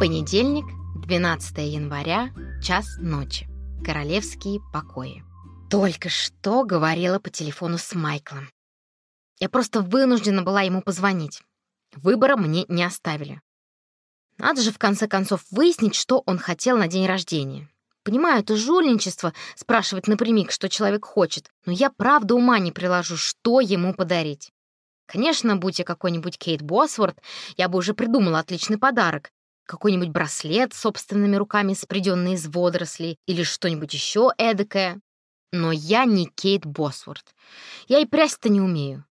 Понедельник, 12 января, час ночи. Королевские покои. Только что говорила по телефону с Майклом. Я просто вынуждена была ему позвонить. Выбора мне не оставили. Надо же в конце концов выяснить, что он хотел на день рождения. Понимаю, это жульничество спрашивать напрямик, что человек хочет, но я правда ума не приложу, что ему подарить. Конечно, будь я какой-нибудь Кейт Босворд, я бы уже придумала отличный подарок. Какой-нибудь браслет собственными руками, спреденный из водорослей, или что-нибудь еще эдакое. Но я не Кейт Босворд. Я и прясть-то не умею.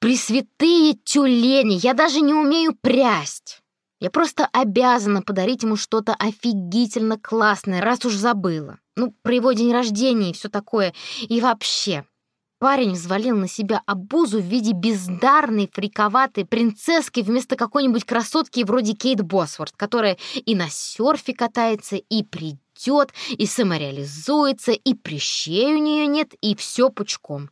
Пресвятые тюлени, я даже не умею прясть. Я просто обязана подарить ему что-то офигительно классное, раз уж забыла. Ну, про его день рождения и все такое. И вообще, парень взвалил на себя обузу в виде бездарной, фриковатой принцесски вместо какой-нибудь красотки вроде Кейт Босворд, которая и на серфе катается, и придет, и самореализуется, и прыщей у нее нет, и все пучком.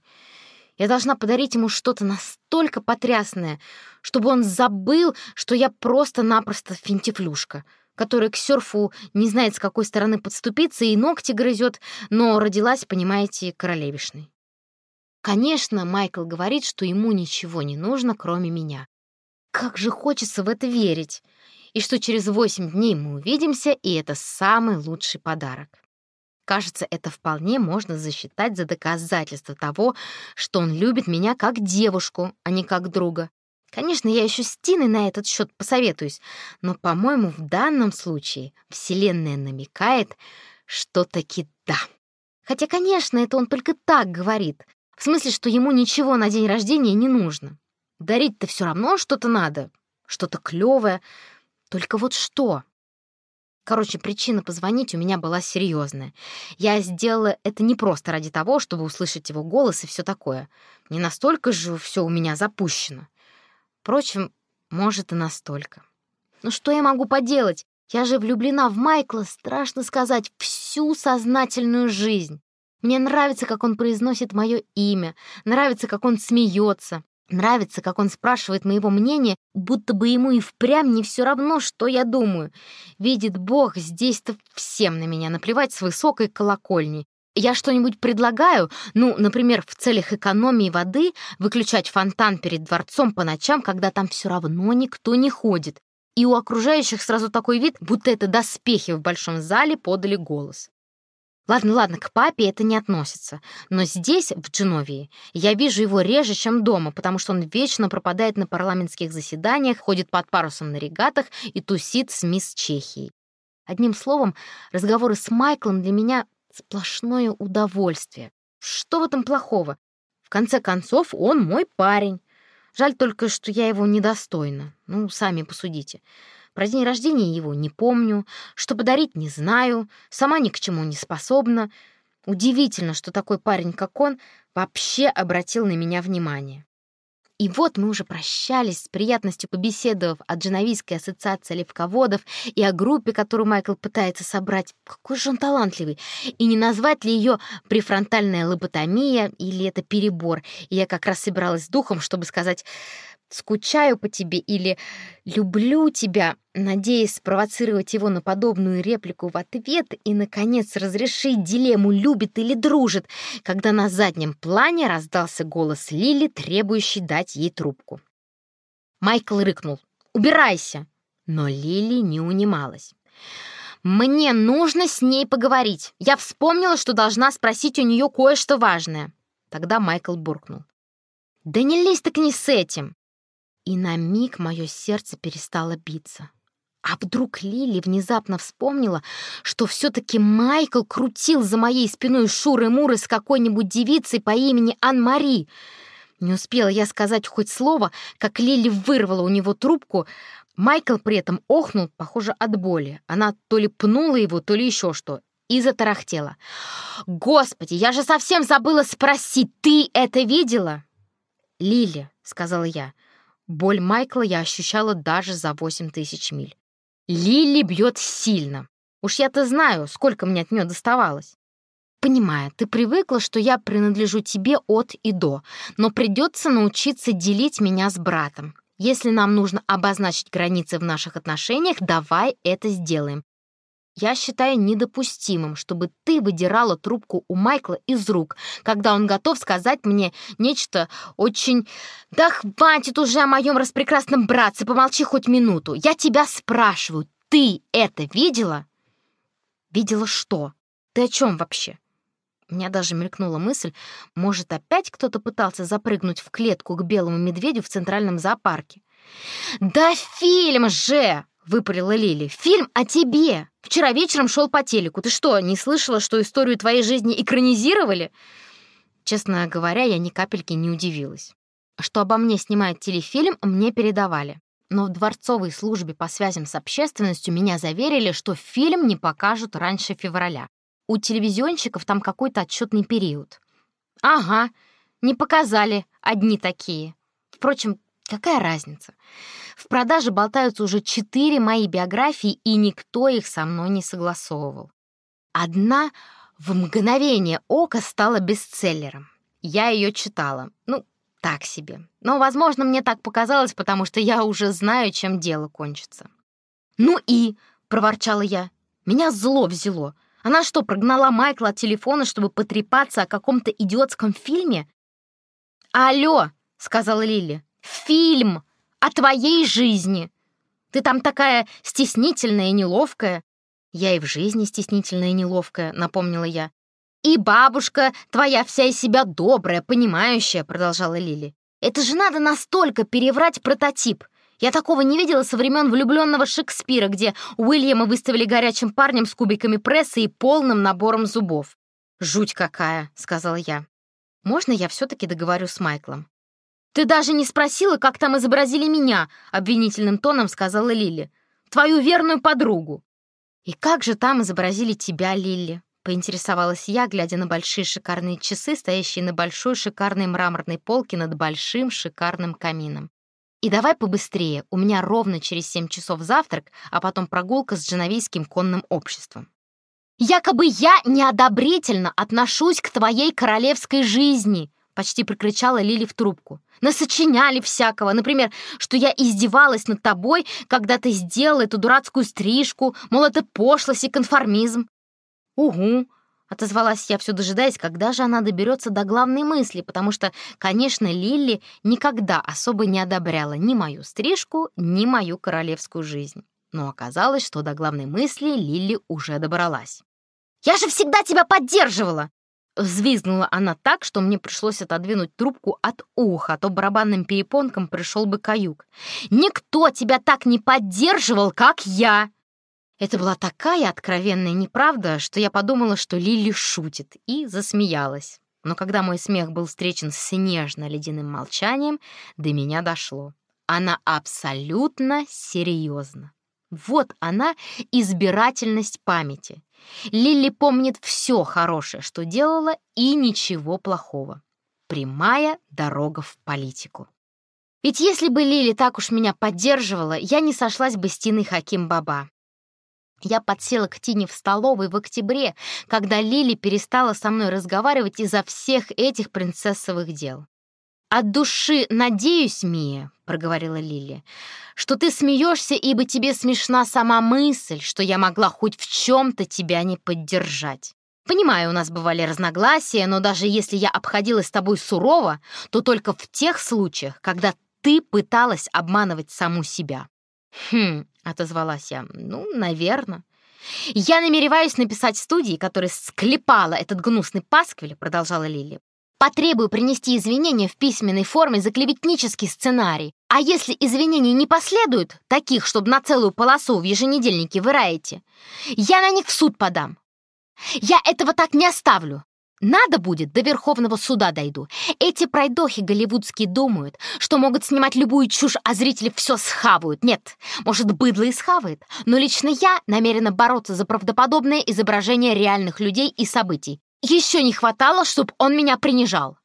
Я должна подарить ему что-то настолько потрясное, чтобы он забыл, что я просто-напросто финтифлюшка, которая к серфу не знает, с какой стороны подступиться и ногти грызет, но родилась, понимаете, королевишной. Конечно, Майкл говорит, что ему ничего не нужно, кроме меня. Как же хочется в это верить! И что через восемь дней мы увидимся, и это самый лучший подарок. Кажется, это вполне можно засчитать за доказательство того, что он любит меня как девушку, а не как друга. Конечно, я еще с Тиной на этот счет посоветуюсь, но, по-моему, в данном случае Вселенная намекает, что таки да. Хотя, конечно, это он только так говорит, в смысле, что ему ничего на день рождения не нужно. Дарить-то все равно что-то надо, что-то клевое. Только вот что? Короче, причина позвонить у меня была серьезная. Я сделала это не просто ради того, чтобы услышать его голос и все такое. Не настолько же все у меня запущено. Впрочем, может и настолько. Ну что я могу поделать? Я же влюблена в Майкла, страшно сказать, всю сознательную жизнь. Мне нравится, как он произносит мое имя, нравится, как он смеется. Нравится, как он спрашивает моего мнения, будто бы ему и впрямь не все равно, что я думаю. Видит Бог, здесь-то всем на меня наплевать с высокой колокольни. Я что-нибудь предлагаю, ну, например, в целях экономии воды выключать фонтан перед дворцом по ночам, когда там все равно никто не ходит. И у окружающих сразу такой вид, будто это доспехи в большом зале подали голос. Ладно, ладно, к папе это не относится. Но здесь, в Дженовии, я вижу его реже, чем дома, потому что он вечно пропадает на парламентских заседаниях, ходит под парусом на регатах и тусит с мисс Чехией. Одним словом, разговоры с Майклом для меня сплошное удовольствие. Что в этом плохого? В конце концов, он мой парень. Жаль только, что я его недостойна. Ну, сами посудите. Про день рождения его не помню, что подарить не знаю, сама ни к чему не способна. Удивительно, что такой парень, как он, вообще обратил на меня внимание. И вот мы уже прощались с приятностью побеседовав о Дженовийской ассоциации левководов и о группе, которую Майкл пытается собрать. Какой же он талантливый! И не назвать ли ее префронтальная лоботомия или это перебор? И я как раз собиралась с духом, чтобы сказать «скучаю по тебе» или «люблю тебя», надеясь спровоцировать его на подобную реплику в ответ и, наконец, разрешить дилемму «любит или дружит», когда на заднем плане раздался голос Лили, требующий дать ей трубку. Майкл рыкнул «Убирайся!» Но Лили не унималась. «Мне нужно с ней поговорить. Я вспомнила, что должна спросить у нее кое-что важное». Тогда Майкл буркнул. «Да не лезь так не с этим!» И на миг мое сердце перестало биться. А вдруг Лили внезапно вспомнила, что все-таки Майкл крутил за моей спиной шуры-муры с какой-нибудь девицей по имени Ан-Мари. Не успела я сказать хоть слово, как Лили вырвала у него трубку. Майкл при этом охнул, похоже, от боли. Она то ли пнула его, то ли еще что, и затарахтела. «Господи, я же совсем забыла спросить, ты это видела?» «Лили», — сказала я, — Боль Майкла я ощущала даже за восемь тысяч миль. Лили бьет сильно. Уж я-то знаю, сколько мне от нее доставалось. Понимаю, ты привыкла, что я принадлежу тебе от и до, но придется научиться делить меня с братом. Если нам нужно обозначить границы в наших отношениях, давай это сделаем. Я считаю недопустимым, чтобы ты выдирала трубку у Майкла из рук, когда он готов сказать мне нечто очень... Да хватит уже о моем распрекрасном братце, помолчи хоть минуту. Я тебя спрашиваю, ты это видела? Видела что? Ты о чем вообще? У меня даже мелькнула мысль, может, опять кто-то пытался запрыгнуть в клетку к белому медведю в центральном зоопарке. «Да фильм же!» — выпалила Лили. «Фильм о тебе! Вчера вечером шел по телеку. Ты что, не слышала, что историю твоей жизни экранизировали?» Честно говоря, я ни капельки не удивилась. Что обо мне снимают телефильм, мне передавали. Но в дворцовой службе по связям с общественностью меня заверили, что фильм не покажут раньше февраля. У телевизионщиков там какой-то отчетный период. Ага, не показали, одни такие. Впрочем, какая разница? В продаже болтаются уже четыре мои биографии, и никто их со мной не согласовывал. Одна в мгновение ока стала бестселлером. Я ее читала. Ну, так себе. Но, возможно, мне так показалось, потому что я уже знаю, чем дело кончится. «Ну и...» — проворчала я. «Меня зло взяло. Она что, прогнала Майкла от телефона, чтобы потрепаться о каком-то идиотском фильме? «Алло!» — сказала Лили. «Фильм! О твоей жизни! Ты там такая стеснительная и неловкая!» «Я и в жизни стеснительная и неловкая», — напомнила я. «И бабушка твоя вся из себя добрая, понимающая», — продолжала Лили. «Это же надо настолько переврать прототип. Я такого не видела со времен влюбленного Шекспира, где Уильяма выставили горячим парнем с кубиками пресса и полным набором зубов. «Жуть какая!» — сказала я. «Можно я все-таки договорю с Майклом?» «Ты даже не спросила, как там изобразили меня», — обвинительным тоном сказала Лили. «Твою верную подругу». «И как же там изобразили тебя, Лили?» — поинтересовалась я, глядя на большие шикарные часы, стоящие на большой шикарной мраморной полке над большим шикарным камином. И давай побыстрее, у меня ровно через семь часов завтрак, а потом прогулка с дженовийским конным обществом. «Якобы я неодобрительно отношусь к твоей королевской жизни!» Почти прикричала Лили в трубку. «Насочиняли всякого. Например, что я издевалась над тобой, когда ты сделала эту дурацкую стрижку, мол, это пошлость и конформизм». «Угу», Отозвалась я, все дожидаясь, когда же она доберется до главной мысли, потому что, конечно, Лилли никогда особо не одобряла ни мою стрижку, ни мою королевскую жизнь. Но оказалось, что до главной мысли Лилли уже добралась. «Я же всегда тебя поддерживала!» Взвизгнула она так, что мне пришлось отодвинуть трубку от уха, а то барабанным перепонкам пришел бы каюк. «Никто тебя так не поддерживал, как я!» Это была такая откровенная неправда, что я подумала, что Лили шутит, и засмеялась. Но когда мой смех был встречен с нежно-ледяным молчанием, до меня дошло. Она абсолютно серьезна. Вот она, избирательность памяти. Лили помнит все хорошее, что делала, и ничего плохого. Прямая дорога в политику. Ведь если бы Лили так уж меня поддерживала, я не сошлась бы с Тиной Хаким Баба. Я подсела к Тине в столовой в октябре, когда Лили перестала со мной разговаривать из-за всех этих принцессовых дел. «От души надеюсь, Мия», — проговорила Лили, «что ты смеешься, ибо тебе смешна сама мысль, что я могла хоть в чем-то тебя не поддержать. Понимаю, у нас бывали разногласия, но даже если я обходилась с тобой сурово, то только в тех случаях, когда ты пыталась обманывать саму себя. «Хм», — отозвалась я, — «ну, наверное». «Я намереваюсь написать студии, которая склепала этот гнусный пасквиль», — продолжала Лили. «Потребую принести извинения в письменной форме за клеветнический сценарий. А если извинений не последуют, таких, чтобы на целую полосу в еженедельнике вы раете, я на них в суд подам. Я этого так не оставлю. Надо будет, до Верховного суда дойду. Эти пройдохи голливудские думают, что могут снимать любую чушь, а зрители все схавают. Нет, может, быдло и схавает, но лично я намерена бороться за правдоподобное изображение реальных людей и событий. Еще не хватало, чтобы он меня принижал.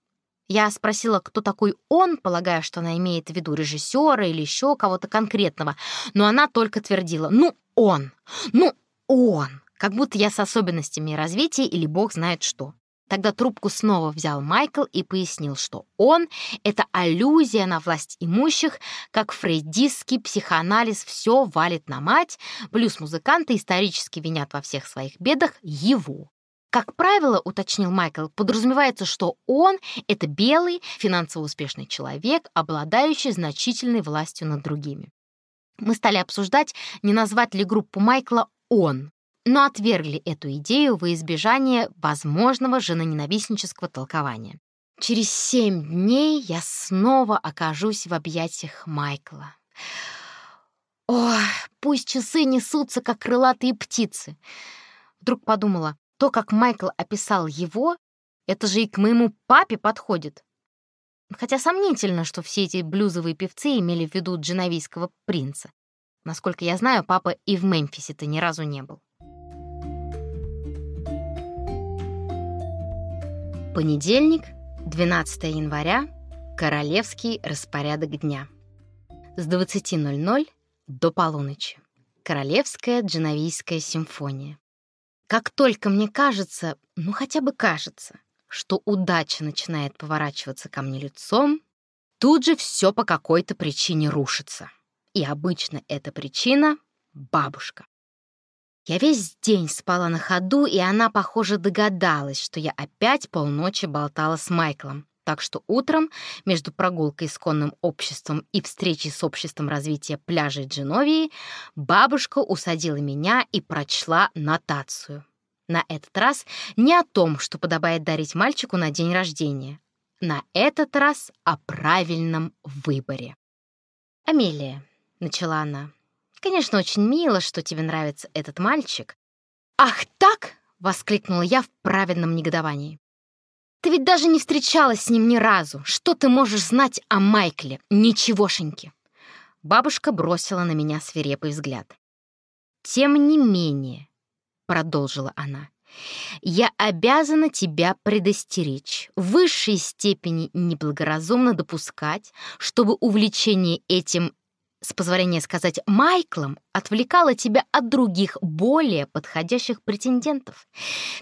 Я спросила, кто такой он, полагая, что она имеет в виду режиссера или еще кого-то конкретного, но она только твердила «ну он, ну он», как будто я с особенностями развития или бог знает что. Тогда трубку снова взял Майкл и пояснил, что он — это аллюзия на власть имущих, как фрейдистский психоанализ все валит на мать, блюз-музыканты исторически винят во всех своих бедах его. Как правило, уточнил Майкл, подразумевается, что он — это белый, финансово успешный человек, обладающий значительной властью над другими. Мы стали обсуждать, не назвать ли группу Майкла «он», но отвергли эту идею во избежание возможного женоненавистнического толкования. Через семь дней я снова окажусь в объятиях Майкла. О, пусть часы несутся, как крылатые птицы. Вдруг подумала, то, как Майкл описал его, это же и к моему папе подходит. Хотя сомнительно, что все эти блюзовые певцы имели в виду дженовийского принца. Насколько я знаю, папа и в Мемфисе-то ни разу не был. Понедельник, 12 января, королевский распорядок дня. С 20.00 до полуночи. Королевская дженовийская симфония. Как только мне кажется, ну хотя бы кажется, что удача начинает поворачиваться ко мне лицом, тут же все по какой-то причине рушится. И обычно эта причина — бабушка. Я весь день спала на ходу, и она, похоже, догадалась, что я опять полночи болтала с Майклом. Так что утром, между прогулкой с конным обществом и встречей с обществом развития пляжей Дженовии, бабушка усадила меня и прочла нотацию. На этот раз не о том, что подобает дарить мальчику на день рождения. На этот раз о правильном выборе. «Амелия», — начала она, Конечно, очень мило, что тебе нравится этот мальчик. Ах, так? воскликнула я в праведном негодовании. Ты ведь даже не встречалась с ним ни разу. Что ты можешь знать о Майкле? Ничегошеньки. Бабушка бросила на меня свирепый взгляд. Тем не менее, продолжила она, я обязана тебя предостеречь. В высшей степени неблагоразумно допускать, чтобы увлечение этим с позволения сказать, Майклом отвлекала тебя от других, более подходящих претендентов,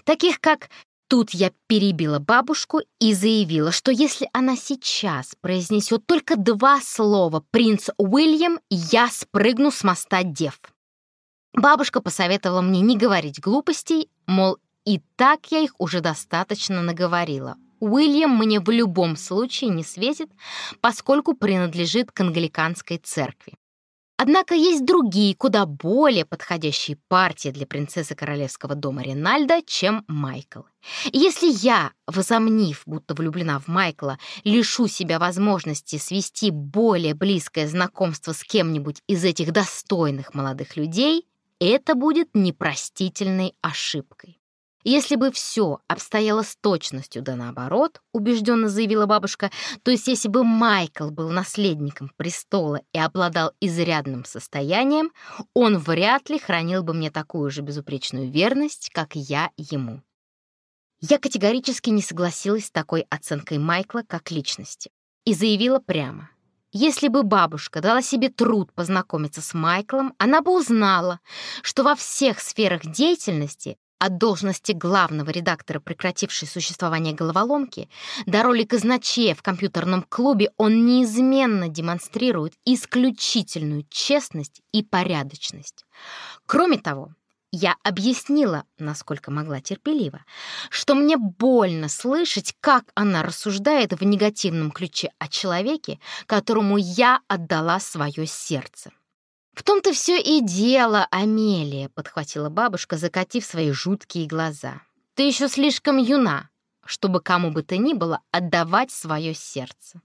таких как Тут я перебила бабушку и заявила, что если она сейчас произнесет только два слова «принц Уильям», я спрыгну с моста дев. Бабушка посоветовала мне не говорить глупостей, мол, и так я их уже достаточно наговорила. Уильям мне в любом случае не светит, поскольку принадлежит к англиканской церкви. Однако есть другие, куда более подходящие партии для принцессы королевского дома Ринальда, чем Майкл. Если я, возомнив, будто влюблена в Майкла, лишу себя возможности свести более близкое знакомство с кем-нибудь из этих достойных молодых людей, это будет непростительной ошибкой. Если бы все обстояло с точностью да наоборот, убежденно заявила бабушка, то есть если бы Майкл был наследником престола и обладал изрядным состоянием, он вряд ли хранил бы мне такую же безупречную верность, как я ему. Я категорически не согласилась с такой оценкой Майкла как личности и заявила прямо. Если бы бабушка дала себе труд познакомиться с Майклом, она бы узнала, что во всех сферах деятельности от должности главного редактора, прекратившей существование головоломки, до роли казначея в компьютерном клубе он неизменно демонстрирует исключительную честность и порядочность. Кроме того, я объяснила, насколько могла терпеливо, что мне больно слышать, как она рассуждает в негативном ключе о человеке, которому я отдала свое сердце. «В том-то все и дело, Амелия», — подхватила бабушка, закатив свои жуткие глаза. «Ты еще слишком юна, чтобы кому бы то ни было отдавать свое сердце».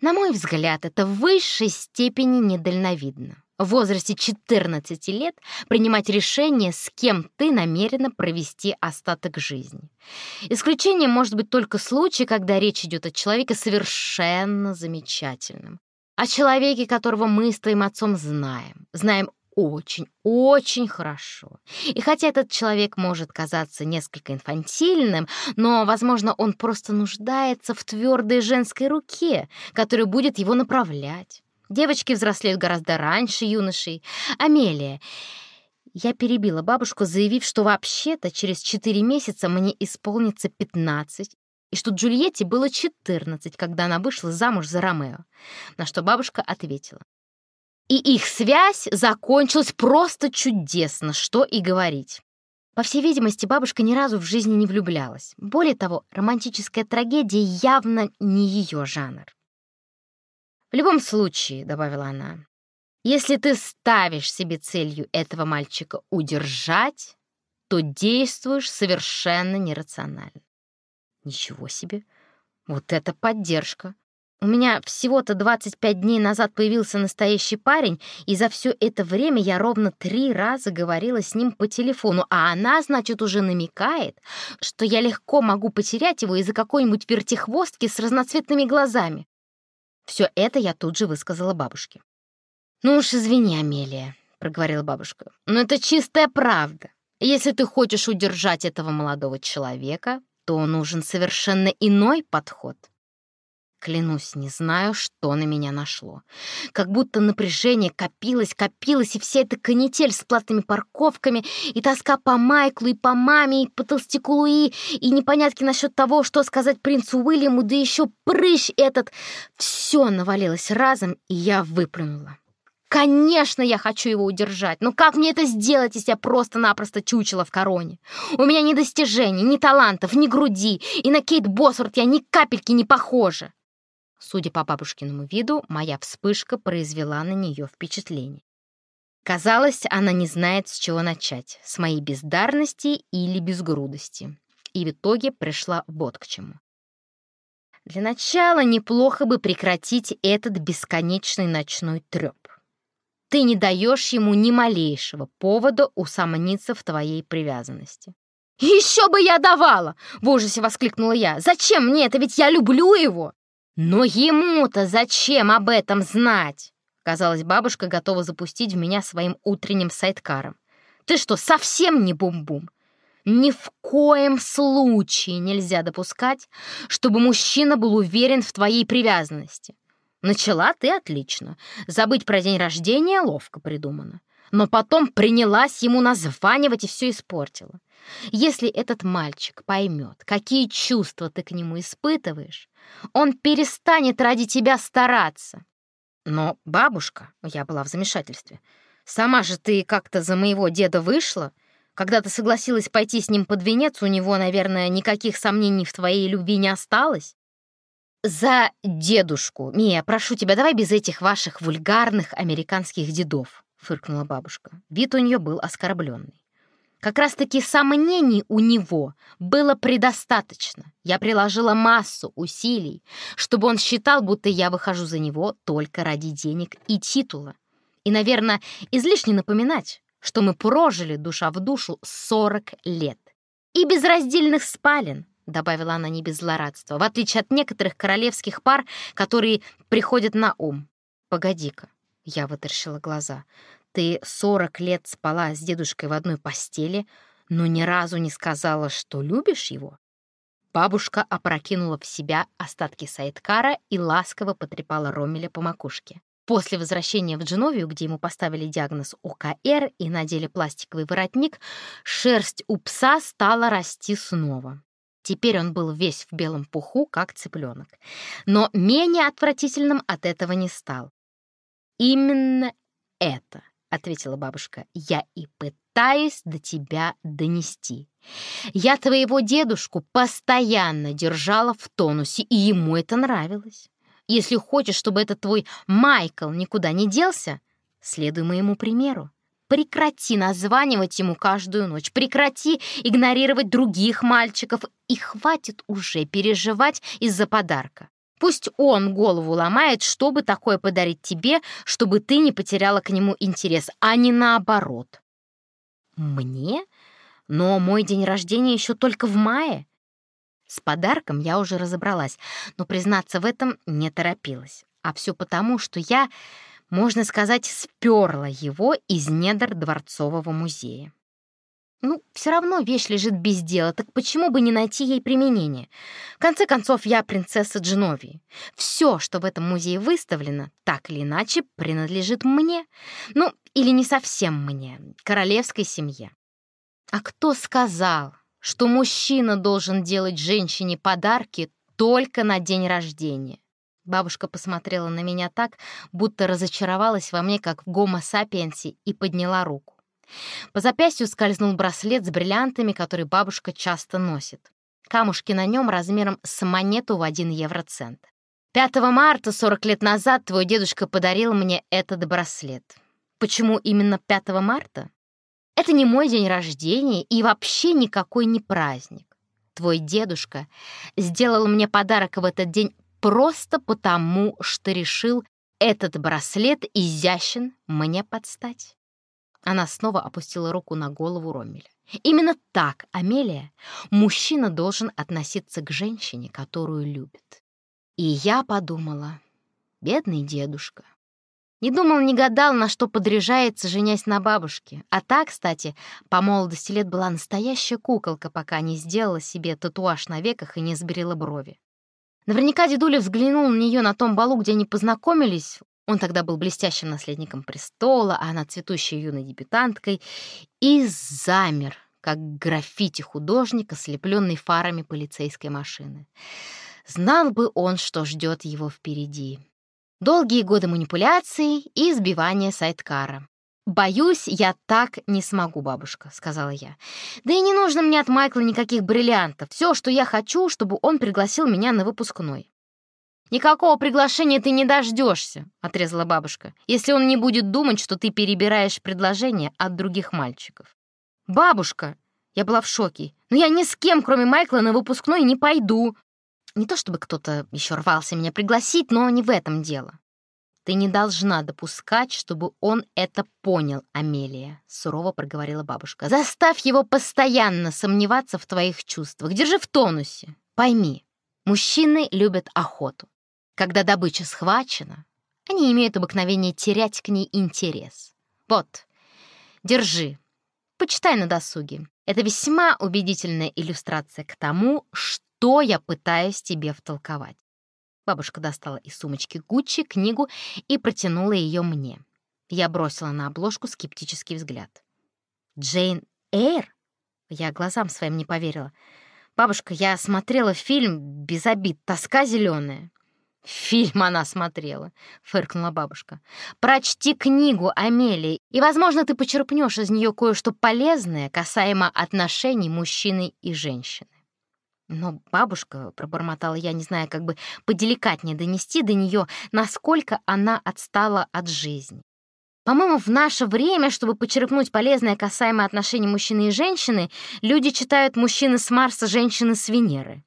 На мой взгляд, это в высшей степени недальновидно. В возрасте 14 лет принимать решение, с кем ты намерена провести остаток жизни. Исключением может быть только случай, когда речь идет о человеке совершенно замечательном, о человеке, которого мы с твоим отцом знаем, знаем очень, очень хорошо. И хотя этот человек может казаться несколько инфантильным, но, возможно, он просто нуждается в твердой женской руке, которая будет его направлять. Девочки взрослеют гораздо раньше юношей. Амелия, Я перебила бабушку, заявив, что вообще-то через 4 месяца мне исполнится 15, и что Джульетте было 14, когда она вышла замуж за Ромео. На что бабушка ответила. И их связь закончилась просто чудесно, что и говорить. По всей видимости, бабушка ни разу в жизни не влюблялась. Более того, романтическая трагедия явно не ее жанр. «В любом случае», — добавила она, «если ты ставишь себе целью этого мальчика удержать, то действуешь совершенно нерационально». Ничего себе! Вот это поддержка! У меня всего-то 25 дней назад появился настоящий парень, и за все это время я ровно три раза говорила с ним по телефону, а она, значит, уже намекает, что я легко могу потерять его из-за какой-нибудь вертихвостки с разноцветными глазами. Все это я тут же высказала бабушке. «Ну уж извини, Амелия», — проговорила бабушка, — «но это чистая правда. Если ты хочешь удержать этого молодого человека, то нужен совершенно иной подход». Клянусь, не знаю, что на меня нашло. Как будто напряжение копилось, копилось, и вся эта канитель с платными парковками, и тоска по Майклу, и по маме, и по толстяку Луи, и непонятки насчет того, что сказать принцу Уильяму, да еще прыщ этот. Все навалилось разом, и я выплюнула. Конечно, я хочу его удержать, но как мне это сделать, если я просто-напросто чучела в короне? У меня ни достижений, ни талантов, ни груди, и на Кейт Босворт я ни капельки не похожа. Судя по бабушкиному виду, моя вспышка произвела на нее впечатление. Казалось, она не знает, с чего начать, с моей бездарности или безгрудости. И в итоге пришла вот к чему. Для начала неплохо бы прекратить этот бесконечный ночной треп. Ты не даешь ему ни малейшего повода усомниться в твоей привязанности. «Еще бы я давала!» — в ужасе воскликнула я. «Зачем мне это? Ведь я люблю его!» «Но ему-то зачем об этом знать?» Казалось, бабушка готова запустить в меня своим утренним сайткаром. «Ты что, совсем не бум-бум?» Ни в коем случае нельзя допускать, чтобы мужчина был уверен в твоей привязанности. Начала ты отлично. Забыть про день рождения ловко придумано. Но потом принялась ему названивать и все испортила. Если этот мальчик поймет, какие чувства ты к нему испытываешь, он перестанет ради тебя стараться. Но бабушка, я была в замешательстве, сама же ты как-то за моего деда вышла, когда ты согласилась пойти с ним под венец, у него, наверное, никаких сомнений в твоей любви не осталось. За дедушку. Мия, прошу тебя, давай без этих ваших вульгарных американских дедов, фыркнула бабушка. Вид у нее был оскорбленный. Как раз-таки сомнений у него было предостаточно. Я приложила массу усилий, чтобы он считал, будто я выхожу за него только ради денег и титула. И, наверное, излишне напоминать, что мы прожили душа в душу 40 лет. И без раздельных спален, добавила она не без злорадства, в отличие от некоторых королевских пар, которые приходят на ум. Погоди-ка, я вытаращила глаза. Ты сорок лет спала с дедушкой в одной постели, но ни разу не сказала, что любишь его?» Бабушка опрокинула в себя остатки сайткара и ласково потрепала Ромеля по макушке. После возвращения в Дженовию, где ему поставили диагноз ОКР и надели пластиковый воротник, шерсть у пса стала расти снова. Теперь он был весь в белом пуху, как цыпленок. Но менее отвратительным от этого не стал. Именно это — ответила бабушка, — «я и пытаюсь до тебя донести. Я твоего дедушку постоянно держала в тонусе, и ему это нравилось. Если хочешь, чтобы этот твой Майкл никуда не делся, следуй моему примеру. Прекрати названивать ему каждую ночь, прекрати игнорировать других мальчиков, и хватит уже переживать из-за подарка. Пусть он голову ломает, чтобы такое подарить тебе, чтобы ты не потеряла к нему интерес, а не наоборот. Мне? Но мой день рождения еще только в мае. С подарком я уже разобралась, но признаться в этом не торопилась. А все потому, что я, можно сказать, сперла его из недр Дворцового музея. Ну, все равно вещь лежит без дела, так почему бы не найти ей применение? В конце концов, я принцесса Дженовии. Все, что в этом музее выставлено, так или иначе, принадлежит мне. Ну, или не совсем мне, королевской семье. А кто сказал, что мужчина должен делать женщине подарки только на день рождения? Бабушка посмотрела на меня так, будто разочаровалась во мне, как в гомо-сапиенсе, и подняла руку. По запястью скользнул браслет с бриллиантами, который бабушка часто носит. Камушки на нем размером с монету в один евроцент. 5 марта, 40 лет назад, твой дедушка подарил мне этот браслет. Почему именно 5 марта? Это не мой день рождения и вообще никакой не праздник. Твой дедушка сделал мне подарок в этот день просто потому, что решил, этот браслет изящен мне подстать. Она снова опустила руку на голову Роммеля. Именно так, Амелия, мужчина должен относиться к женщине, которую любит. И я подумала, бедный дедушка. Не думал, не гадал, на что подряжается, женясь на бабушке. А та, кстати, по молодости лет была настоящая куколка, пока не сделала себе татуаж на веках и не сбрила брови. Наверняка дедуля взглянул на нее на том балу, где они познакомились, он тогда был блестящим наследником престола, а она цветущей юной дебютанткой, и замер, как граффити-художник, ослепленный фарами полицейской машины. Знал бы он, что ждет его впереди. Долгие годы манипуляций и избивания сайткара. «Боюсь, я так не смогу, бабушка», — сказала я. «Да и не нужно мне от Майкла никаких бриллиантов. Все, что я хочу, чтобы он пригласил меня на выпускной». «Никакого приглашения ты не дождешься», — отрезала бабушка, «если он не будет думать, что ты перебираешь предложения от других мальчиков». «Бабушка!» Я была в шоке. «Но я ни с кем, кроме Майкла, на выпускной не пойду». Не то чтобы кто-то еще рвался меня пригласить, но не в этом дело. «Ты не должна допускать, чтобы он это понял, Амелия», — сурово проговорила бабушка. «Заставь его постоянно сомневаться в твоих чувствах. Держи в тонусе. Пойми, мужчины любят охоту. Когда добыча схвачена, они имеют обыкновение терять к ней интерес. Вот, держи, почитай на досуге. Это весьма убедительная иллюстрация к тому, что я пытаюсь тебе втолковать. Бабушка достала из сумочки Гуччи книгу и протянула ее мне. Я бросила на обложку скептический взгляд. «Джейн Эйр?» Я глазам своим не поверила. «Бабушка, я смотрела фильм без обид «Тоска зеленая». «Фильм она смотрела», — фыркнула бабушка. «Прочти книгу, Амелии, и, возможно, ты почерпнешь из нее кое-что полезное касаемо отношений мужчины и женщины». «Но бабушка», — пробормотала я, не знаю, как бы поделикатнее донести до нее, насколько она отстала от жизни. По-моему, в наше время, чтобы почерпнуть полезное касаемо отношений мужчины и женщины, люди читают «Мужчины с Марса, женщины с Венеры».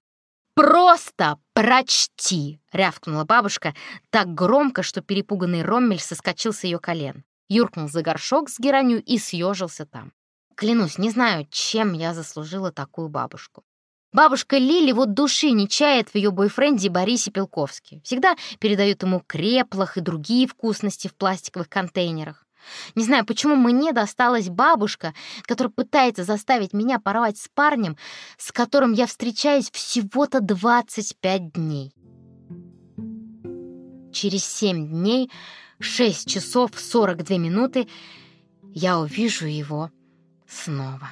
«Просто прочти!» — рявкнула бабушка так громко, что перепуганный Роммель соскочил с ее колен, юркнул за горшок с геранью и съежился там. Клянусь, не знаю, чем я заслужила такую бабушку. Бабушка Лили вот души не чает в ее бойфренде Борисе Пелковске. Всегда передают ему креплах и другие вкусности в пластиковых контейнерах. Не знаю, почему мне досталась бабушка, которая пытается заставить меня порвать с парнем, с которым я встречаюсь всего-то 25 дней. Через 7 дней, 6 часов 42 минуты я увижу его снова.